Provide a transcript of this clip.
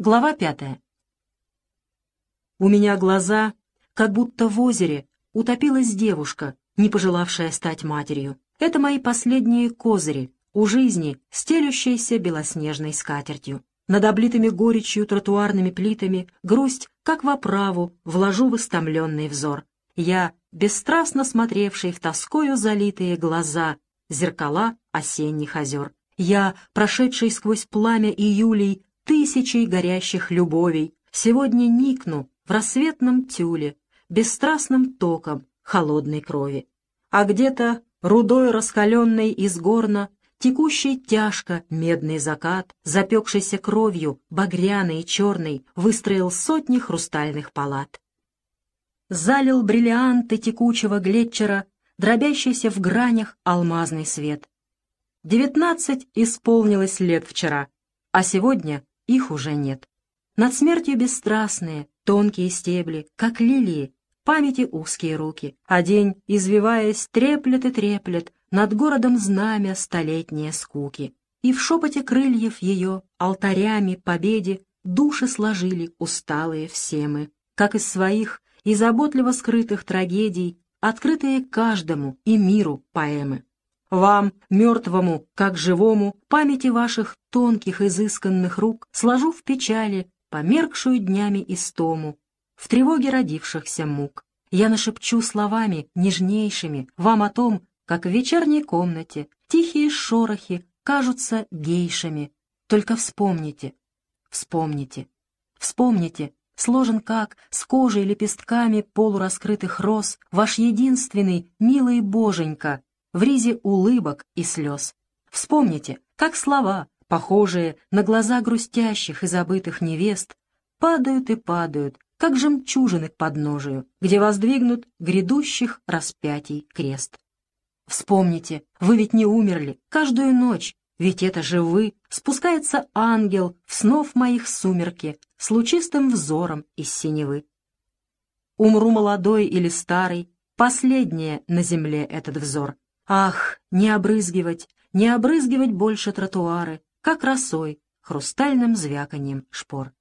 Глава пятая. У меня глаза, как будто в озере, утопилась девушка, не пожелавшая стать матерью. Это мои последние козыри, у жизни, стелющейся белоснежной скатертью. Над облитыми горечью тротуарными плитами грусть, как в оправу, вложу в истомленный взор. Я, бесстрастно смотревший в тоскою залитые глаза, зеркала осенних озер. Я, прошедший сквозь пламя июлей тысячей горящих любовей, сегодня никну в рассветном тюле, бесстрастным током холодной крови. А где-то рудой раскаленной из горна, текущий тяжко медный закат, запекшийся кровью, багряный и черный, выстроил сотни хрустальных палат. Залил бриллианты текучего глетчера, дробящийся в гранях алмазный свет. Девятнадцать исполнилось лет вчера, а сегодня их уже нет. Над смертью бесстрастные, тонкие стебли, как лилии, памяти узкие руки, а день, извиваясь, треплет и треплет, над городом знамя столетние скуки. И в шепоте крыльев ее, алтарями победе, души сложили усталые все мы, как из своих и заботливо скрытых трагедий, открытые каждому и миру поэмы. Вам, мертвому, как живому, памяти ваших тонких изысканных рук сложу в печали померкшую днями истому, в тревоге родившихся мук. Я нашепчу словами нежнейшими вам о том, как в вечерней комнате тихие шорохи кажутся гейшами. Только вспомните, вспомните, вспомните, сложен как с кожей лепестками полураскрытых роз ваш единственный милый боженька в ризе улыбок и слез. Вспомните, как слова, похожие на глаза грустящих и забытых невест, падают и падают, как жемчужины к подножию, где воздвигнут грядущих распятий крест. Вспомните, вы ведь не умерли, каждую ночь, ведь это же вы, спускается ангел в снов моих сумерки с лучистым взором из синевы. Умру молодой или старый, последнее на земле этот взор. Ах, не обрызгивать, не обрызгивать больше тротуары, как росой, хрустальным звяканием шпор.